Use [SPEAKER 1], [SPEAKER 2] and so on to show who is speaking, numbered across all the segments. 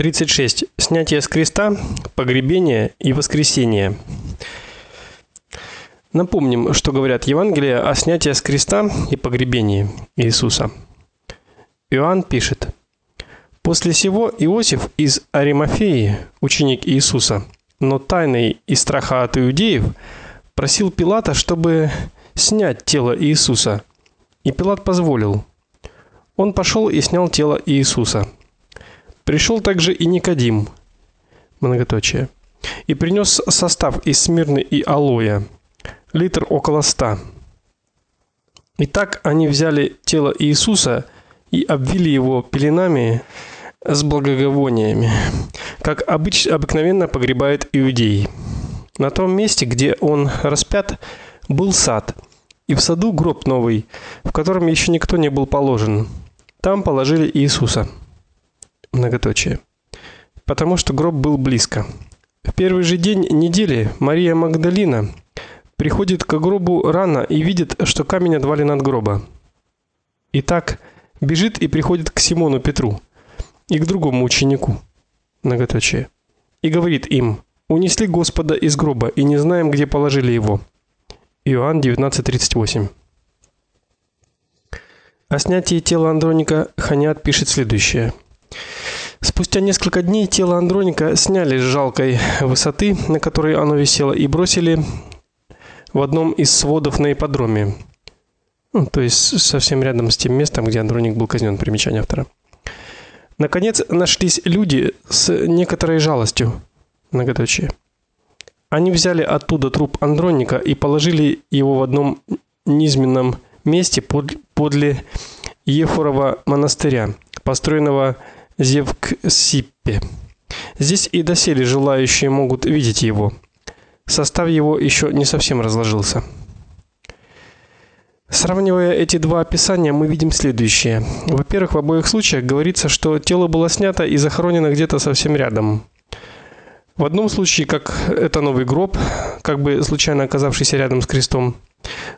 [SPEAKER 1] 36. Снятие с креста, погребение и воскресение. Напомним, что говорят Евангелия о снятии с креста и погребении Иисуса. Иоанн пишет: После сего Иосиф из Аримафеи, ученик Иисуса, но тайный из страха от иудеев, просил Пилата, чтобы снять тело Иисуса. И Пилат позволил. Он пошел и снял тело Иисуса. Пришел также и Никодим, многоточие, и принес состав из смирны и алоя, литр около ста. Итак, они взяли тело Иисуса и обвили его пеленами с благоговениями, как обыч, обыкновенно погребают иудеи. На том месте, где он распят, был сад, и в саду гроб новый, в котором еще никто не был положен. Там положили Иисуса многоточие. Потому что гроб был близко. В первый же день недели Мария Магдалина приходит к гробу рано и видит, что камень отвален от гроба. Итак, бежит и приходит к Симону Петру и к другому ученику. Многоточие. И говорит им: "Унесли Господа из гроба и не знаем, где положили его". Иоанн 19:38. О снятии тела Андроника Ханиат пишет следующее: Спустя несколько дней тело Андроника сняли с жалкой высоты, на которой оно висело, и бросили в одном из сводов на ипподроме. Ну, то есть совсем рядом с тем местом, где Андроник был казнен, примечание автора. Наконец нашлись люди с некоторой жалостью, многоточие. Они взяли оттуда труп Андроника и положили его в одном низменном месте под, подле Ефорова монастыря, построенного Зевксиппе. Здесь и доселе желающие могут видеть его. Состав его еще не совсем разложился. Сравнивая эти два описания, мы видим следующее. Во-первых, в обоих случаях говорится, что тело было снято и захоронено где-то совсем рядом. В одном случае, как это новый гроб, как бы случайно оказавшийся рядом с крестом.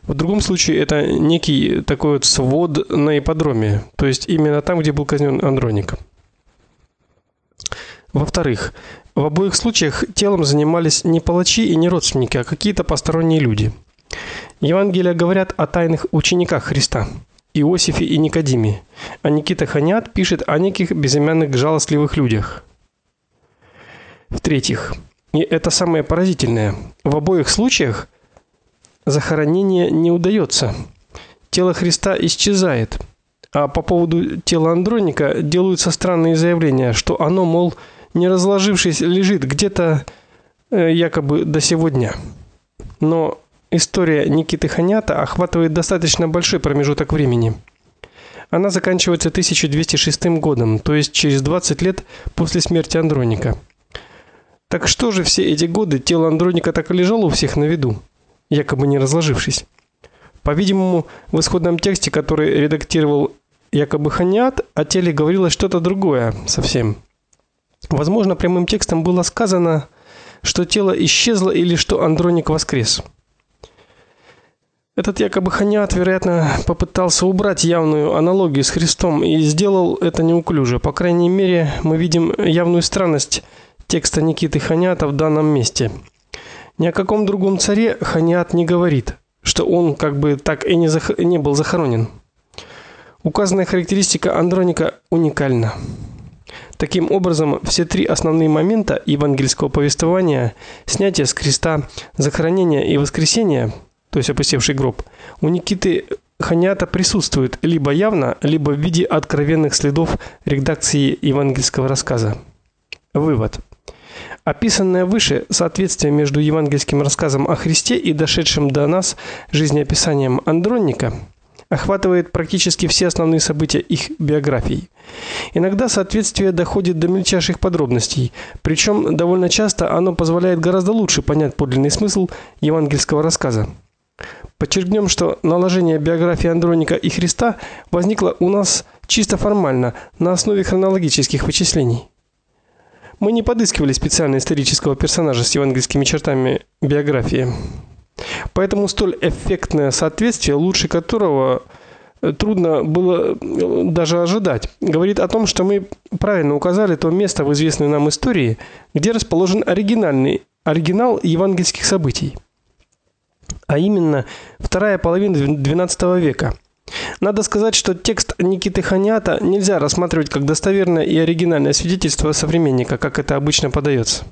[SPEAKER 1] В другом случае это некий такой вот свод на ипподроме, то есть именно там, где был казнен Андроник. Во-вторых, в обоих случаях телом занимались не палачи и не родственники, а какие-то посторонние люди. Евангелия говорят о тайных учениках Христа Иосифе и Никодиме. А Никита Ханиат пишет о неких безымянных жалостливых людях. В-третьих, и это самое поразительное, в обоих случаях захоронение не удается. Тело Христа исчезает. А по поводу тела Андроника делаются странные заявления, что оно, мол, не разложившись, лежит где-то э, якобы до сегодня. Но история Никиты Ханята охватывает достаточно большой промежуток времени. Она заканчивается 1206 годом, то есть через 20 лет после смерти Андроника. Так что же все эти годы тело Андроника так и лежало у всех на виду, якобы не разложившись? По-видимому, в исходном тексте, который редактировал якобы Ханят, о теле говорилось что-то другое совсем. Возможно, прямым текстом было сказано, что тело исчезло или что Андроник воскрес. Этот якобы Ханиат, вероятно, попытался убрать явную аналогию с Христом и сделал это неуклюже. По крайней мере, мы видим явную странность текста Никиты Ханиата в данном месте. Ни о каком другом царе Ханиат не говорит, что он как бы так и не зах... не был захоронен. Указанная характеристика Андроника уникальна. Таким образом, все три основные момента евангельского повествования снятие с креста, захоронение и воскресение, то есть опустевший гроб, у Никиты Ханята присутствуют либо явно, либо в виде откровенных следов редакции евангельского рассказа. Вывод. Описанное выше соответствие между евангельским рассказом о Христе и дошедшим до нас жизнеописанием Андронника – охватывает практически все основные события их биографий. Иногда соответствие доходит до мельчайших подробностей, причем довольно часто оно позволяет гораздо лучше понять подлинный смысл евангельского рассказа. Подчеркнем, что наложение биографии Андроника и Христа возникло у нас чисто формально, на основе хронологических вычислений. Мы не подыскивали специально исторического персонажа с евангельскими чертами биографии. Поэтому столь эффектное соответствие, лучше которого трудно было э, даже ожидать. Говорит о том, что мы правильно указали то место в известной нам истории, где расположен оригинальный оригинал евангельских событий. А именно вторая половина XII века. Надо сказать, что текст Никиты Ханята нельзя рассматривать как достоверное и оригинальное свидетельство современника, как это обычно подается.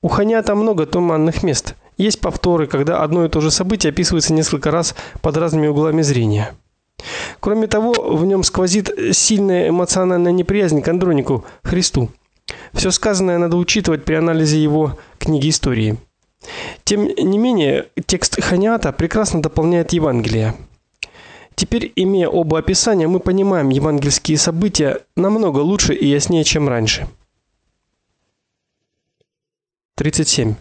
[SPEAKER 1] У Ханята много туманных мест. Есть повторы, когда одно и то же событие описывается несколько раз под разными углами зрения. Кроме того, в нем сквозит сильная эмоциональная неприязнь к Андронику, Христу. Все сказанное надо учитывать при анализе его книги истории. Тем не менее, текст Ханиата прекрасно дополняет Евангелие. Теперь, имея оба описания, мы понимаем евангельские события намного лучше и яснее, чем раньше. 37.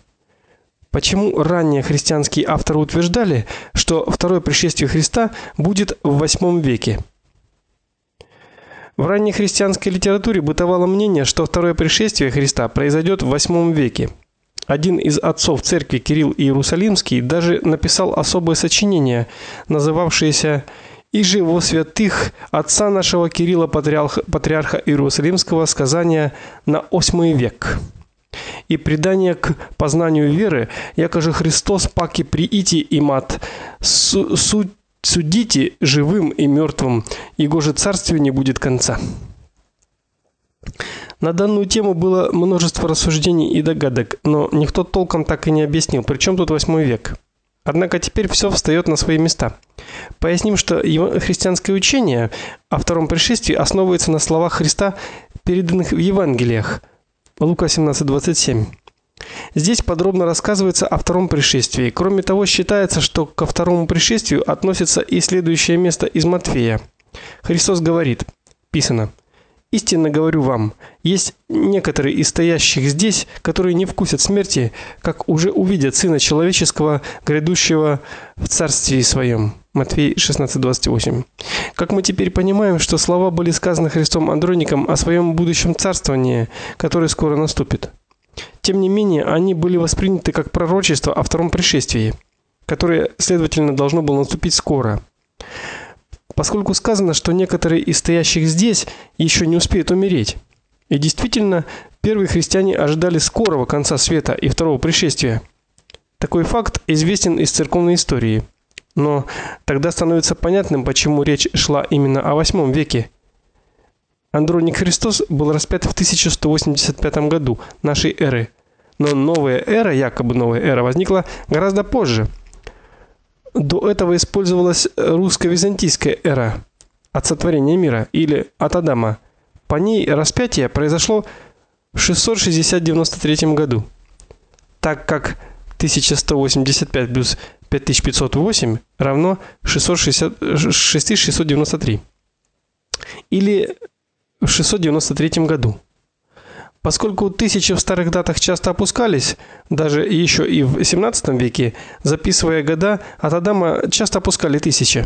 [SPEAKER 1] Почему ранние христианские авторы утверждали, что второе пришествие Христа будет в VIII веке? В ранней христианской литературе бытовало мнение, что второе пришествие Христа произойдет в VIII веке. Один из отцов церкви Кирилл Иерусалимский даже написал особое сочинение, называвшееся «И живо святых отца нашего Кирилла патриарха, патриарха Иерусалимского сказания на VIII век» и предание к познанию веры, якоже Христос паки приити и мат, су судите живым и мертвым, его же царствию не будет конца. На данную тему было множество рассуждений и догадок, но никто толком так и не объяснил, причем тут восьмой век. Однако теперь все встает на свои места. Поясним, что его христианское учение о втором пришествии основывается на словах Христа, переданных в Евангелиях. Лука 17:27. Здесь подробно рассказывается о втором пришествии. Кроме того, считается, что ко второму пришествию относится и следующее место из Матфея. Христос говорит: "Писано: Истинно говорю вам, есть некоторые из стоящих здесь, которые не вкусят смерти, как уже увидят сына человеческого, грядущего в царстве своем. Матфей 16:28. Как мы теперь понимаем, что слова были сказаны Христом Андроником о своем будущем царствовании, которое скоро наступит. Тем не менее, они были восприняты как пророчество о втором пришествии, которое, следовательно, должно было наступить скоро. Поскольку сказано, что некоторые из стоящих здесь еще не успеют умереть. И действительно, первые христиане ожидали скорого конца света и второго пришествия. Такой факт известен из церковной истории. Но тогда становится понятным, почему речь шла именно о VIII веке. Андроник Христос был распят в 1185 году нашей эры. Но новая эра, якобы новая эра, возникла гораздо позже. До этого использовалась русско-византийская эра от сотворения мира или от Адама. По ней распятие произошло в 660-93 году. Так как 1185 плюс 5508 равно 660 6693. Или в 693 году. Поскольку тысячи в старых датах часто опускались, даже еще и в XVII веке, записывая года, от Адама часто опускали тысячи.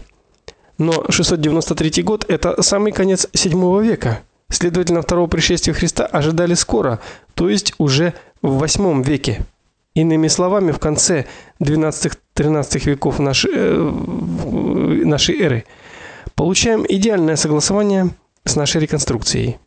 [SPEAKER 1] Но 693 год это самый конец VII века. Следовательно, второго пришествия Христа ожидали скоро, то есть уже в VIII веке. Иными словами, в конце 12-13 веков нашей э, нашей эры получаем идеальное согласование с нашей реконструкцией.